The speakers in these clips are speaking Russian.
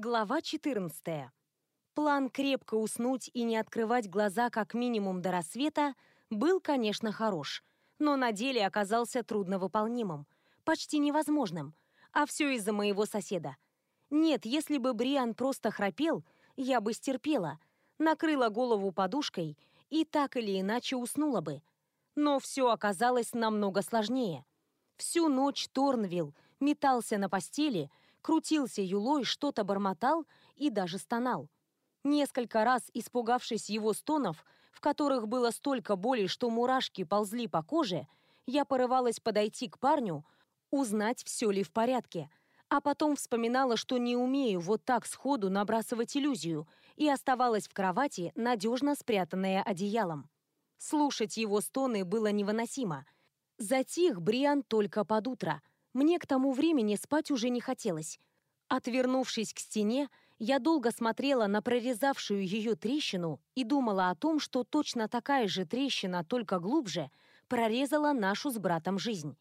Глава 14. План крепко уснуть и не открывать глаза как минимум до рассвета был, конечно, хорош, но на деле оказался трудновыполнимым, почти невозможным, а все из-за моего соседа. Нет, если бы Бриан просто храпел, я бы стерпела, накрыла голову подушкой и так или иначе уснула бы. Но все оказалось намного сложнее. Всю ночь Торнвилл метался на постели, крутился юлой, что-то бормотал и даже стонал. Несколько раз, испугавшись его стонов, в которых было столько боли, что мурашки ползли по коже, я порывалась подойти к парню, узнать, все ли в порядке, а потом вспоминала, что не умею вот так сходу набрасывать иллюзию, и оставалась в кровати, надежно спрятанная одеялом. Слушать его стоны было невыносимо. Затих Бриан только под утро — мне к тому времени спать уже не хотелось. Отвернувшись к стене, я долго смотрела на прорезавшую ее трещину и думала о том, что точно такая же трещина, только глубже, прорезала нашу с братом жизнь.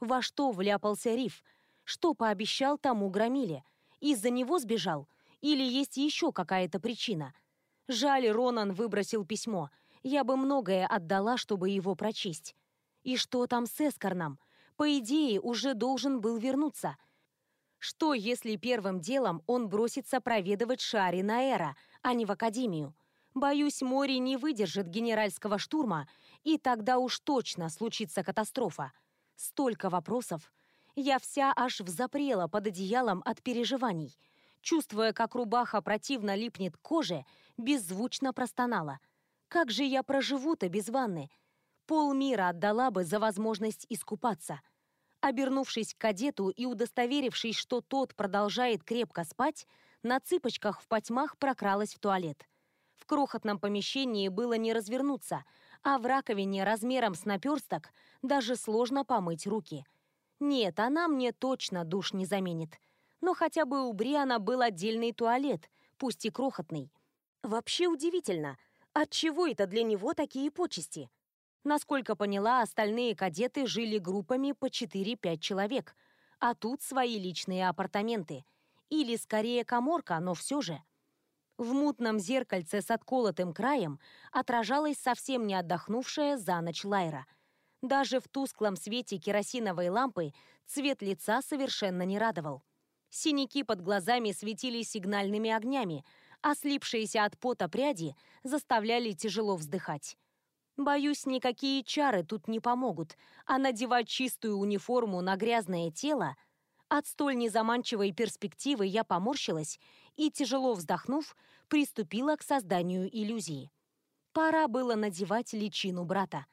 Во что вляпался Риф? Что пообещал тому громиле? Из-за него сбежал? Или есть еще какая-то причина? Жаль, Ронан выбросил письмо. Я бы многое отдала, чтобы его прочесть. И что там с Эскорном? По идее, уже должен был вернуться. Что, если первым делом он бросится проведывать Шари на Эра, а не в Академию? Боюсь, море не выдержит генеральского штурма, и тогда уж точно случится катастрофа. Столько вопросов. Я вся аж взапрела под одеялом от переживаний. Чувствуя, как рубаха противно липнет к коже, беззвучно простонала. Как же я проживу-то без ванны? Полмира отдала бы за возможность искупаться. Обернувшись к кадету и удостоверившись, что тот продолжает крепко спать, на цыпочках в потьмах прокралась в туалет. В крохотном помещении было не развернуться, а в раковине размером с наперсток даже сложно помыть руки. Нет, она мне точно душ не заменит. Но хотя бы у Бриана был отдельный туалет, пусть и крохотный. Вообще удивительно, отчего это для него такие почести? Насколько поняла, остальные кадеты жили группами по 4-5 человек, а тут свои личные апартаменты. Или скорее коморка, но все же. В мутном зеркальце с отколотым краем отражалась совсем не отдохнувшая за ночь Лайра. Даже в тусклом свете керосиновой лампы цвет лица совершенно не радовал. Синяки под глазами светили сигнальными огнями, а слипшиеся от пота пряди заставляли тяжело вздыхать. Боюсь, никакие чары тут не помогут, а надевать чистую униформу на грязное тело... От столь незаманчивой перспективы я поморщилась и, тяжело вздохнув, приступила к созданию иллюзии. Пора было надевать личину брата.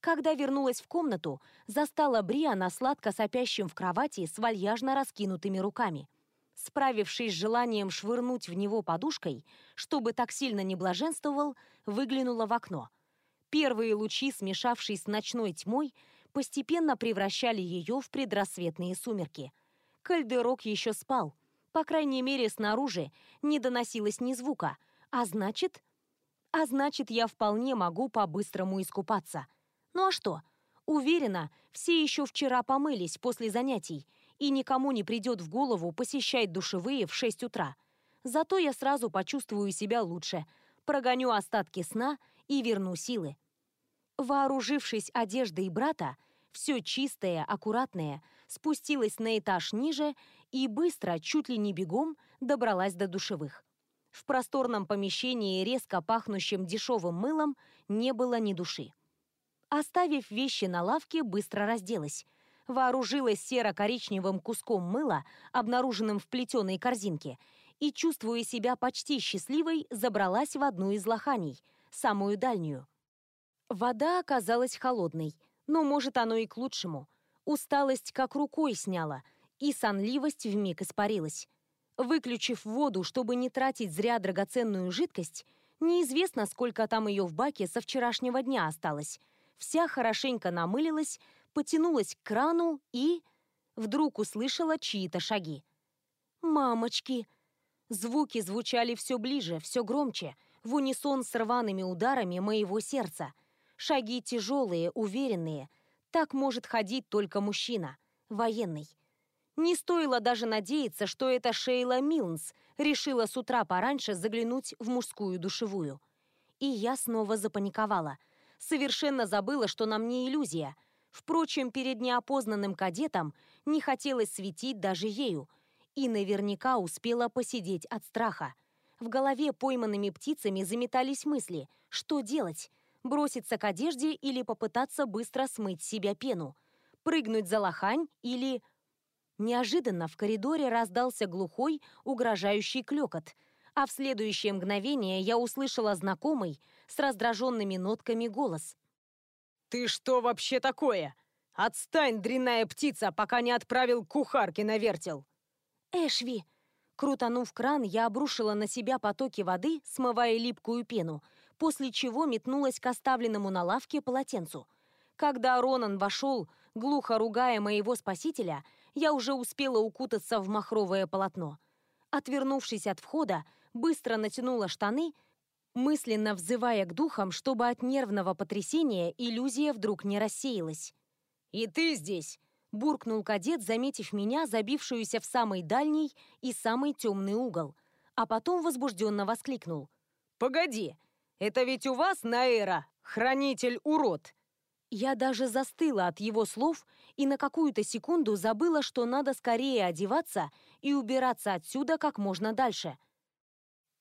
Когда вернулась в комнату, застала Бриана сладко сопящим в кровати с вальяжно раскинутыми руками. Справившись с желанием швырнуть в него подушкой, чтобы так сильно не блаженствовал, выглянула в окно — Первые лучи, смешавшись с ночной тьмой, постепенно превращали ее в предрассветные сумерки. Кальдерок еще спал. По крайней мере, снаружи не доносилось ни звука. А значит... А значит, я вполне могу по-быстрому искупаться. Ну а что? Уверена, все еще вчера помылись после занятий, и никому не придет в голову посещать душевые в 6 утра. Зато я сразу почувствую себя лучше, прогоню остатки сна и верну силы. Вооружившись одеждой брата, все чистое, аккуратное, спустилась на этаж ниже и быстро, чуть ли не бегом, добралась до душевых. В просторном помещении, резко пахнущем дешевым мылом, не было ни души. Оставив вещи на лавке, быстро разделась. Вооружилась серо-коричневым куском мыла, обнаруженным в плетеной корзинке, и, чувствуя себя почти счастливой, забралась в одну из лоханий, самую дальнюю. Вода оказалась холодной, но, может, оно и к лучшему. Усталость как рукой сняла, и сонливость вмиг испарилась. Выключив воду, чтобы не тратить зря драгоценную жидкость, неизвестно, сколько там ее в баке со вчерашнего дня осталось. Вся хорошенько намылилась, потянулась к крану и... Вдруг услышала чьи-то шаги. «Мамочки!» Звуки звучали все ближе, все громче, в унисон с рваными ударами моего сердца. Шаги тяжелые, уверенные. Так может ходить только мужчина, военный. Не стоило даже надеяться, что это Шейла Милнс решила с утра пораньше заглянуть в мужскую душевую. И я снова запаниковала. Совершенно забыла, что на мне иллюзия. Впрочем, перед неопознанным кадетом не хотелось светить даже ею. И наверняка успела посидеть от страха. В голове пойманными птицами заметались мысли. Что делать? Броситься к одежде или попытаться быстро смыть с себя пену? Прыгнуть за лохань или... Неожиданно в коридоре раздался глухой, угрожающий клёкот, а в следующее мгновение я услышала знакомый, с раздраженными нотками голос. «Ты что вообще такое? Отстань, дрянная птица, пока не отправил кухарки на вертел!» «Эшви!» Крутанув кран, я обрушила на себя потоки воды, смывая липкую пену, после чего метнулась к оставленному на лавке полотенцу. Когда Ронан вошел, глухо ругая моего спасителя, я уже успела укутаться в махровое полотно. Отвернувшись от входа, быстро натянула штаны, мысленно взывая к духам, чтобы от нервного потрясения иллюзия вдруг не рассеялась. «И ты здесь!» Буркнул кадет, заметив меня, забившуюся в самый дальний и самый темный угол, а потом возбужденно воскликнул. «Погоди, это ведь у вас, Наэра, хранитель-урод!» Я даже застыла от его слов и на какую-то секунду забыла, что надо скорее одеваться и убираться отсюда как можно дальше.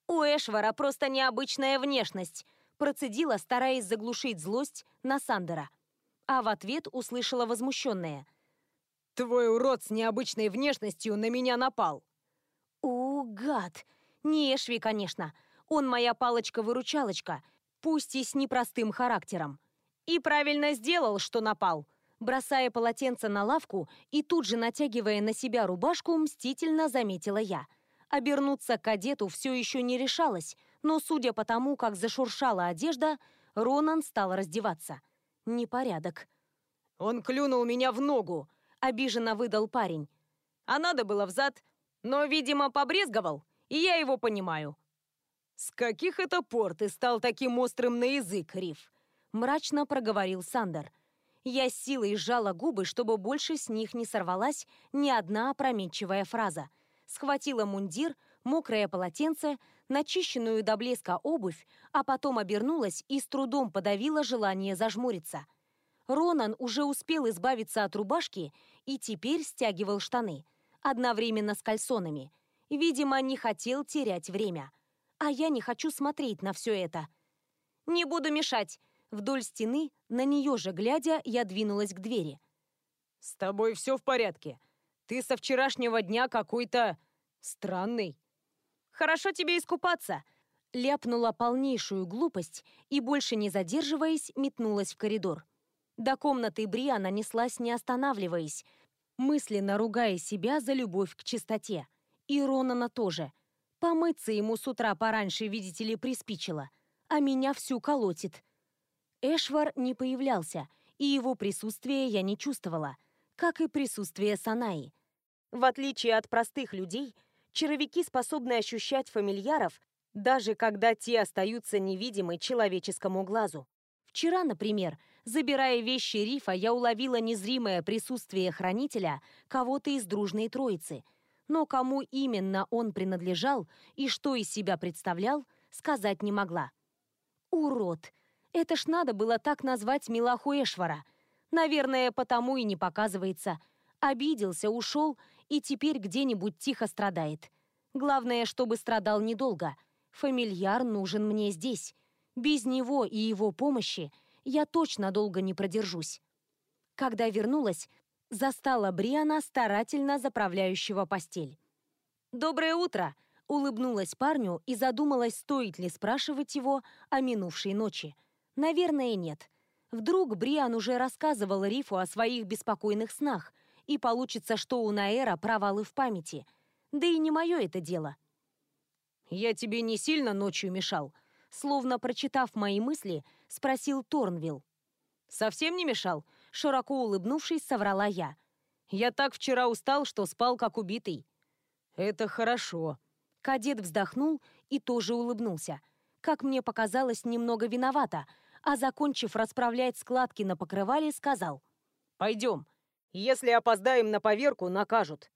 «У Эшвара просто необычная внешность», процедила, стараясь заглушить злость на Сандера. А в ответ услышала возмущенное – Твой урод с необычной внешностью на меня напал. О, гад. Не Эшви, конечно. Он моя палочка-выручалочка, пусть и с непростым характером. И правильно сделал, что напал. Бросая полотенце на лавку и тут же натягивая на себя рубашку, мстительно заметила я. Обернуться к кадету все еще не решалась, но судя по тому, как зашуршала одежда, Ронан стал раздеваться. Непорядок. «Он клюнул меня в ногу!» — обиженно выдал парень. «А надо было взад, но, видимо, побрезговал, и я его понимаю». «С каких это пор ты стал таким острым на язык, Риф?» — мрачно проговорил Сандер. Я силой сжала губы, чтобы больше с них не сорвалась ни одна опрометчивая фраза. Схватила мундир, мокрое полотенце, начищенную до блеска обувь, а потом обернулась и с трудом подавила желание зажмуриться — Ронан уже успел избавиться от рубашки и теперь стягивал штаны, одновременно с кальсонами. Видимо, не хотел терять время. А я не хочу смотреть на все это. «Не буду мешать!» Вдоль стены, на нее же глядя, я двинулась к двери. «С тобой все в порядке. Ты со вчерашнего дня какой-то... странный». «Хорошо тебе искупаться!» Ляпнула полнейшую глупость и, больше не задерживаясь, метнулась в коридор. До комнаты Бриана неслась, не останавливаясь, мысленно ругая себя за любовь к чистоте. И Ронана тоже. Помыться ему с утра пораньше, видите ли, приспичило. А меня всю колотит. Эшвар не появлялся, и его присутствие я не чувствовала, как и присутствие Санаи. В отличие от простых людей, червяки способны ощущать фамильяров, даже когда те остаются невидимы человеческому глазу. Вчера, например, Забирая вещи Рифа, я уловила незримое присутствие хранителя кого-то из дружной троицы. Но кому именно он принадлежал и что из себя представлял, сказать не могла. Урод! Это ж надо было так назвать Милаху Эшвара. Наверное, потому и не показывается. Обиделся, ушел и теперь где-нибудь тихо страдает. Главное, чтобы страдал недолго. Фамильяр нужен мне здесь. Без него и его помощи – я точно долго не продержусь. Когда вернулась, застала Бриана, старательно заправляющего постель. «Доброе утро!» — улыбнулась парню и задумалась, стоит ли спрашивать его о минувшей ночи. Наверное, нет. Вдруг Бриан уже рассказывал Рифу о своих беспокойных снах, и получится, что у Наэра провалы в памяти. Да и не мое это дело. «Я тебе не сильно ночью мешал?» Словно прочитав мои мысли, спросил Торнвилл. «Совсем не мешал?» Широко улыбнувшись, соврала я. «Я так вчера устал, что спал как убитый». «Это хорошо». Кадет вздохнул и тоже улыбнулся. Как мне показалось, немного виновата, а закончив расправлять складки на покрывале, сказал. «Пойдем. Если опоздаем на поверку, накажут».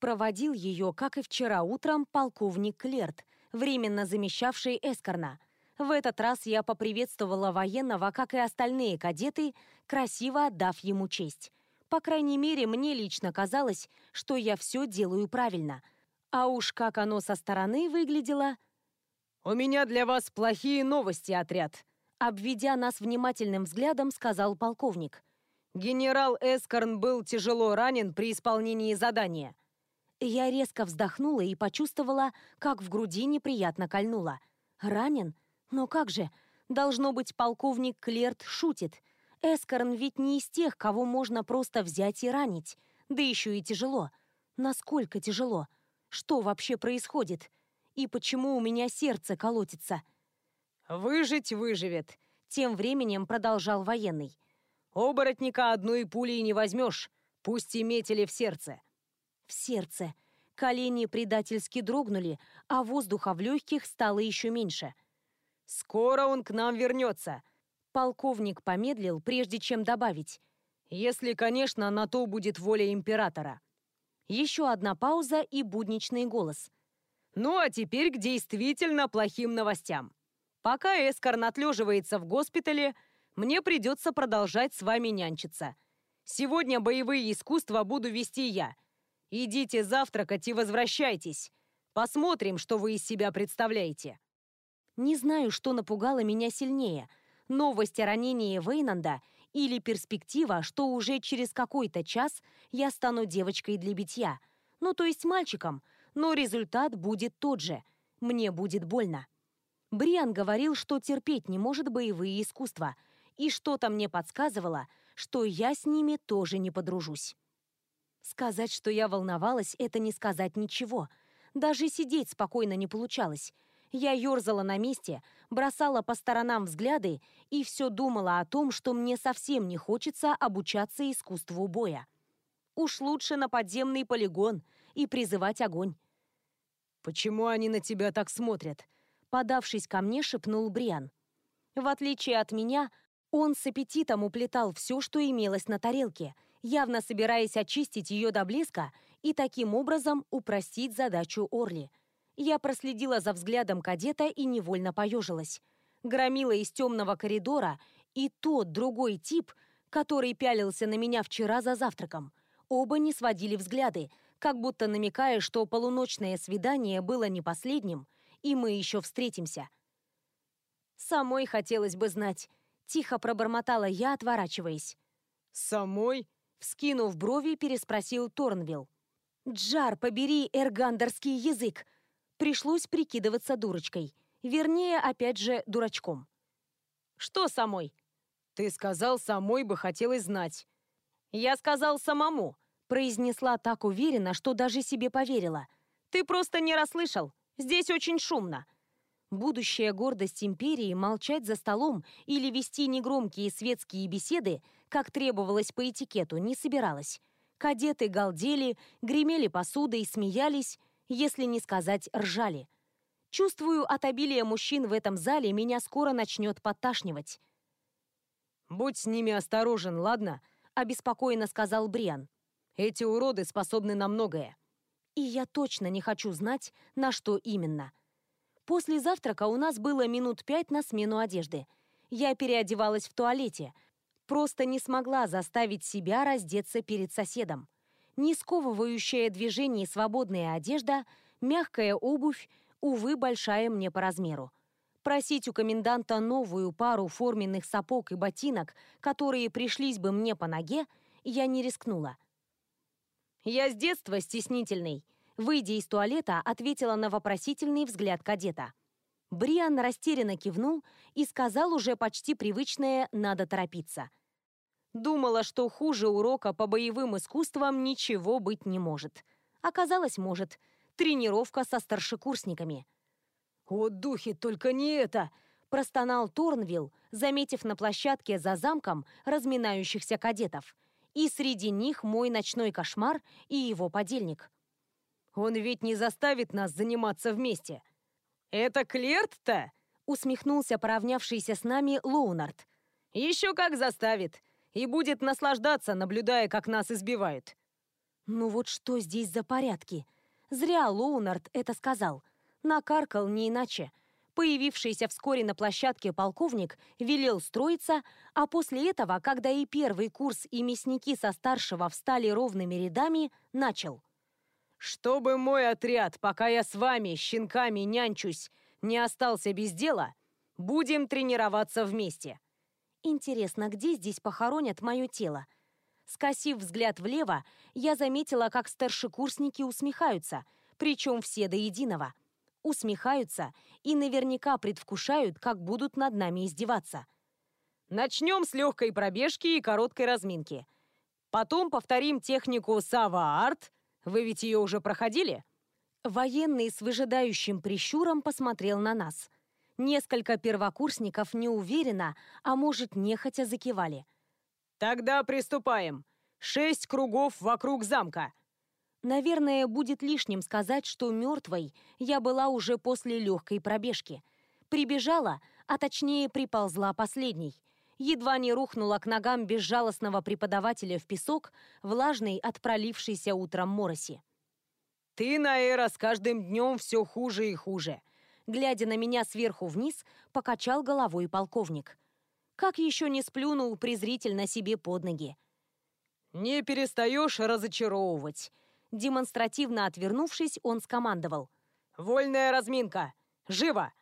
Проводил ее, как и вчера утром, полковник Клерт, временно замещавший Эскорна. В этот раз я поприветствовала военного, как и остальные кадеты, красиво отдав ему честь. По крайней мере, мне лично казалось, что я все делаю правильно. А уж как оно со стороны выглядело... «У меня для вас плохие новости, отряд», обведя нас внимательным взглядом, сказал полковник. «Генерал Эскорн был тяжело ранен при исполнении задания». Я резко вздохнула и почувствовала, как в груди неприятно кольнуло. «Ранен? Но как же? Должно быть, полковник Клерт шутит. Эскорн ведь не из тех, кого можно просто взять и ранить. Да еще и тяжело. Насколько тяжело? Что вообще происходит? И почему у меня сердце колотится?» «Выжить выживет», — тем временем продолжал военный. «Оборотника одной пулей не возьмешь, пусть и метили в сердце». В сердце. Колени предательски дрогнули, а воздуха в легких стало еще меньше. «Скоро он к нам вернется», — полковник помедлил, прежде чем добавить. «Если, конечно, на то будет воля императора». Еще одна пауза и будничный голос. «Ну а теперь к действительно плохим новостям». Пока Эскорн отлеживается в госпитале, мне придется продолжать с вами нянчиться. Сегодня боевые искусства буду вести я. Идите завтракать и возвращайтесь. Посмотрим, что вы из себя представляете. Не знаю, что напугало меня сильнее. Новость о ранении Вейнанда или перспектива, что уже через какой-то час я стану девочкой для битья. Ну, то есть мальчиком. Но результат будет тот же. Мне будет больно. Бриан говорил, что терпеть не может боевые искусства, и что-то мне подсказывало, что я с ними тоже не подружусь. Сказать, что я волновалась, это не сказать ничего. Даже сидеть спокойно не получалось. Я ерзала на месте, бросала по сторонам взгляды и все думала о том, что мне совсем не хочется обучаться искусству боя. Уж лучше на подземный полигон и призывать огонь. «Почему они на тебя так смотрят?» подавшись ко мне, шепнул Бриан. В отличие от меня, он с аппетитом уплетал все, что имелось на тарелке, явно собираясь очистить ее до блеска и таким образом упростить задачу Орли. Я проследила за взглядом кадета и невольно поежилась. Громила из темного коридора и тот другой тип, который пялился на меня вчера за завтраком. Оба не сводили взгляды, как будто намекая, что полуночное свидание было не последним, и мы еще встретимся. Самой хотелось бы знать. Тихо пробормотала я, отворачиваясь. «Самой?» Вскинув брови, переспросил Торнвилл. «Джар, побери эргандерский язык!» Пришлось прикидываться дурочкой. Вернее, опять же, дурачком. «Что самой?» «Ты сказал, самой бы хотелось знать». «Я сказал самому», произнесла так уверенно, что даже себе поверила. «Ты просто не расслышал. Здесь очень шумно». Будущая гордость империи молчать за столом или вести негромкие светские беседы, как требовалось по этикету, не собиралась. Кадеты галдели, гремели посудой, смеялись, если не сказать ржали. Чувствую, от обилия мужчин в этом зале меня скоро начнет подташнивать. «Будь с ними осторожен, ладно?» – обеспокоенно сказал Бриан. «Эти уроды способны на многое». И я точно не хочу знать, на что именно. После завтрака у нас было минут пять на смену одежды. Я переодевалась в туалете. Просто не смогла заставить себя раздеться перед соседом. Не сковывающая движение свободная одежда, мягкая обувь, увы, большая мне по размеру. Просить у коменданта новую пару форменных сапог и ботинок, которые пришлись бы мне по ноге, я не рискнула. «Я с детства стеснительный», выйдя из туалета, ответила на вопросительный взгляд кадета. Бриан растерянно кивнул и сказал уже почти привычное «надо торопиться». Думала, что хуже урока по боевым искусствам ничего быть не может. Оказалось, может. Тренировка со старшекурсниками. «О, духи, только не это!» – простонал Торнвилл, заметив на площадке за замком разминающихся кадетов – и среди них мой ночной кошмар и его подельник. «Он ведь не заставит нас заниматься вместе!» «Это Клерт-то?» — усмехнулся поравнявшийся с нами Лоунард. «Еще как заставит! И будет наслаждаться, наблюдая, как нас избивают!» Ну вот что здесь за порядки? Зря Лоунард это сказал. Накаркал не иначе. Появившийся вскоре на площадке полковник велел строиться, а после этого, когда и первый курс, и мясники со старшего встали ровными рядами, начал. «Чтобы мой отряд, пока я с вами, щенками, нянчусь, не остался без дела, будем тренироваться вместе». Интересно, где здесь похоронят мое тело? Скосив взгляд влево, я заметила, как старшекурсники усмехаются, причем все до единого. Усмехаются и наверняка предвкушают, как будут над нами издеваться. Начнем с легкой пробежки и короткой разминки. Потом повторим технику Сава-Арт. Вы ведь ее уже проходили? Военный с выжидающим прищуром посмотрел на нас. Несколько первокурсников неуверенно, а может, нехотя закивали. «Тогда приступаем. Шесть кругов вокруг замка». Наверное, будет лишним сказать, что мертвой я была уже после легкой пробежки. Прибежала, а точнее приползла последней. Едва не рухнула к ногам безжалостного преподавателя в песок, влажный от пролившейся утром мороси. «Ты, Наэра, с каждым днем все хуже и хуже глядя на меня сверху вниз, покачал головой полковник. Как еще не сплюнул презрительно себе под ноги. «Не перестаешь разочаровывать!» Демонстративно отвернувшись, он скомандовал. «Вольная разминка! Живо!»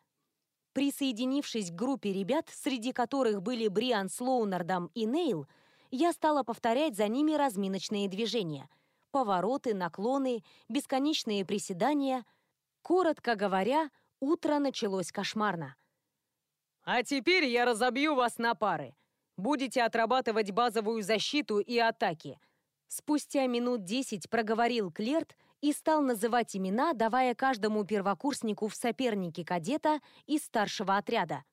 Присоединившись к группе ребят, среди которых были Бриан с Лоунардом и Нейл, я стала повторять за ними разминочные движения. Повороты, наклоны, бесконечные приседания. Коротко говоря, Утро началось кошмарно. «А теперь я разобью вас на пары. Будете отрабатывать базовую защиту и атаки». Спустя минут десять проговорил Клерт и стал называть имена, давая каждому первокурснику в сопернике кадета из старшего отряда.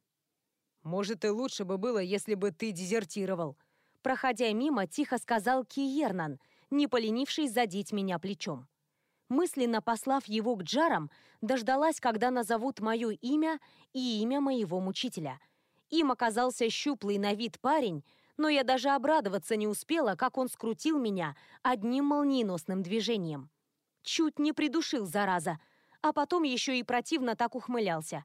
«Может, и лучше бы было, если бы ты дезертировал», проходя мимо, тихо сказал Киернан, не поленившись задеть меня плечом мысленно послав его к джарам, дождалась, когда назовут мое имя и имя моего мучителя. Им оказался щуплый на вид парень, но я даже обрадоваться не успела, как он скрутил меня одним молниеносным движением. Чуть не придушил, зараза, а потом еще и противно так ухмылялся.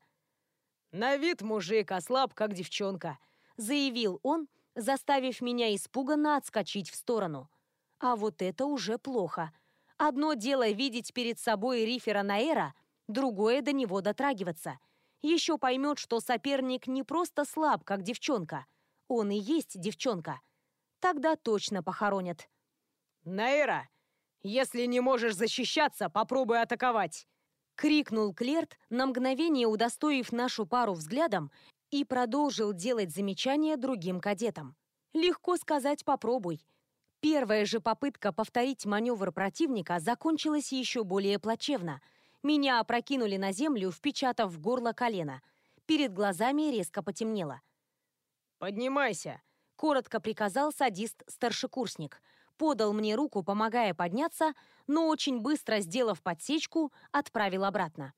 «На вид мужик, а слаб, как девчонка», — заявил он, заставив меня испуганно отскочить в сторону. А вот это уже плохо — Одно дело видеть перед собой рифера Наэра, другое до него дотрагиваться. Еще поймет, что соперник не просто слаб, как девчонка. Он и есть девчонка. Тогда точно похоронят. «Наэра, если не можешь защищаться, попробуй атаковать!» Крикнул Клерт, на мгновение удостоив нашу пару взглядом, и продолжил делать замечания другим кадетам. Легко сказать «попробуй». Первая же попытка повторить маневр противника закончилась еще более плачевно. Меня опрокинули на землю, впечатав в горло колено. Перед глазами резко потемнело. «Поднимайся!» — коротко приказал садист-старшекурсник. Подал мне руку, помогая подняться, но очень быстро, сделав подсечку, отправил обратно.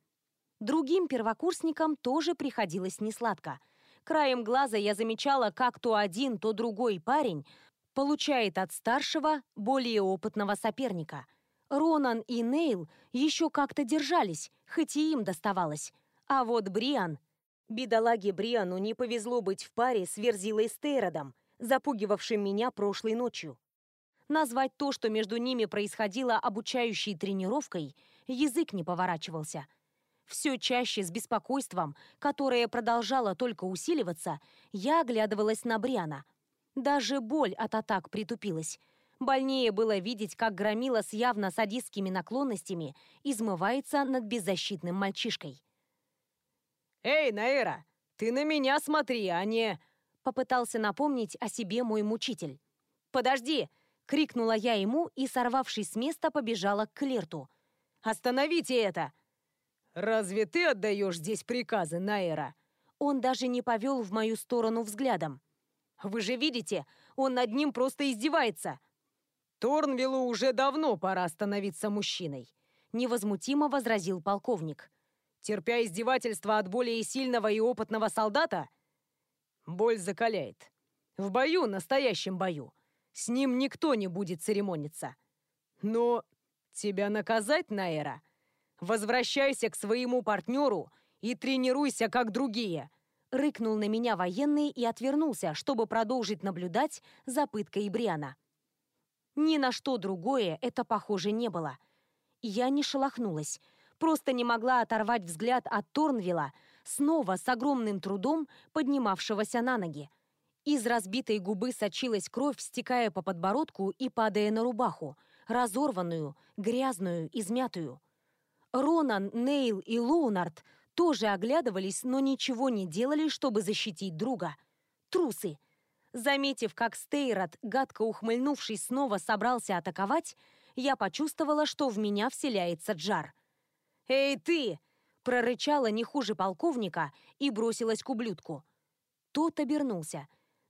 Другим первокурсникам тоже приходилось несладко. Краем глаза я замечала, как то один, то другой парень получает от старшего, более опытного соперника. Ронан и Нейл еще как-то держались, хоть и им доставалось. А вот Бриан... Бедолаге Бриану не повезло быть в паре с Верзилой Стейродом, запугивавшим меня прошлой ночью. Назвать то, что между ними происходило обучающей тренировкой, язык не поворачивался. Все чаще с беспокойством, которое продолжало только усиливаться, я оглядывалась на Бриана – даже боль от атак притупилась. Больнее было видеть, как громила с явно садистскими наклонностями измывается над беззащитным мальчишкой. «Эй, Наэра, ты на меня смотри, а не...» Попытался напомнить о себе мой мучитель. «Подожди!» — крикнула я ему и, сорвавшись с места, побежала к Клерту. «Остановите это!» «Разве ты отдаешь здесь приказы, Наэра?» Он даже не повел в мою сторону взглядом. Вы же видите, он над ним просто издевается. Торнвиллу уже давно пора становиться мужчиной, невозмутимо возразил полковник. Терпя издевательства от более сильного и опытного солдата, боль закаляет. В бою, настоящем бою, с ним никто не будет церемониться. Но тебя наказать, Наэра? Возвращайся к своему партнеру и тренируйся, как другие!» Рыкнул на меня военный и отвернулся, чтобы продолжить наблюдать за пыткой Бриана. Ни на что другое это похоже не было. Я не шелохнулась, просто не могла оторвать взгляд от Торнвилла, снова с огромным трудом поднимавшегося на ноги. Из разбитой губы сочилась кровь, стекая по подбородку и падая на рубаху, разорванную, грязную, измятую. Ронан, Нейл и Лоунард тоже оглядывались, но ничего не делали, чтобы защитить друга. Трусы. Заметив, как Стейрот, гадко ухмыльнувшись, снова собрался атаковать, я почувствовала, что в меня вселяется Джар. «Эй, ты!» – прорычала не хуже полковника и бросилась к ублюдку. Тот обернулся.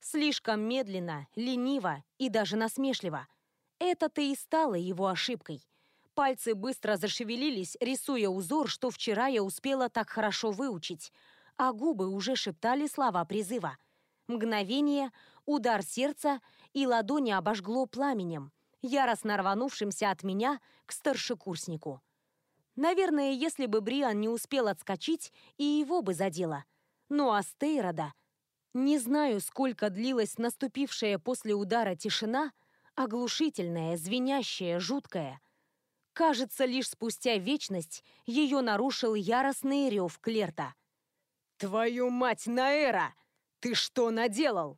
Слишком медленно, лениво и даже насмешливо. Это-то и стало его ошибкой. Пальцы быстро зашевелились, рисуя узор, что вчера я успела так хорошо выучить, а губы уже шептали слова призыва. Мгновение, удар сердца, и ладони обожгло пламенем, яростно рванувшимся от меня к старшекурснику. Наверное, если бы Бриан не успел отскочить, и его бы задело. Ну а Стейрода... Не знаю, сколько длилась наступившая после удара тишина, оглушительная, звенящая, жуткая. Кажется, лишь спустя вечность ее нарушил яростный рев Клерта. «Твою мать, Наэра! Ты что наделал?»